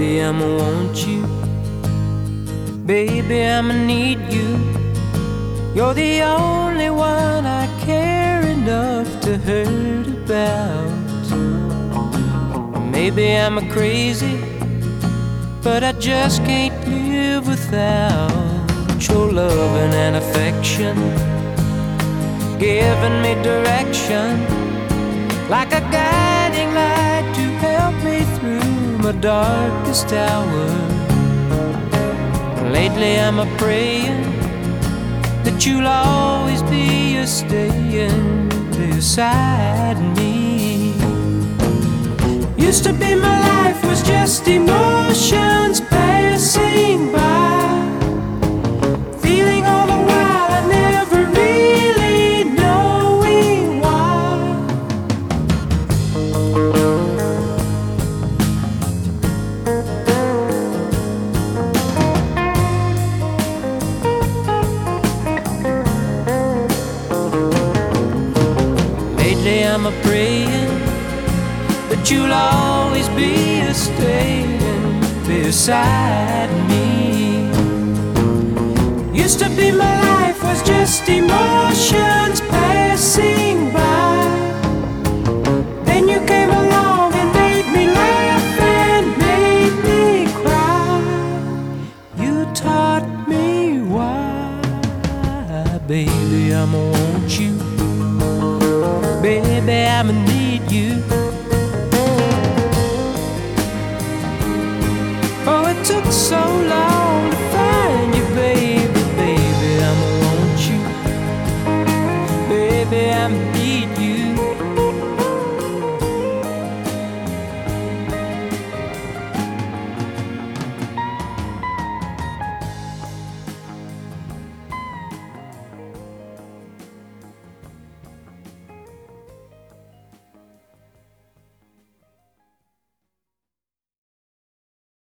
I'ma want you. Baby, I'ma need you. You're the only one I care enough to hurt about. Maybe I'm a crazy, but I just can't live without your loving and affection, giving me direction like a guiding light to my darkest hour. Lately, I'm a praying that you'll always be a staying beside me. Used to be my life was just emotions a praying that you'll always be a staying beside me. Used to be my life was just emotions passing by. Then you came along and made me laugh and made me cry. You taught me why, baby, I'ma want you. Baby, I'ma need you. Oh, it took so long to find you, baby, baby, I'ma want you. Baby, I'ma need you.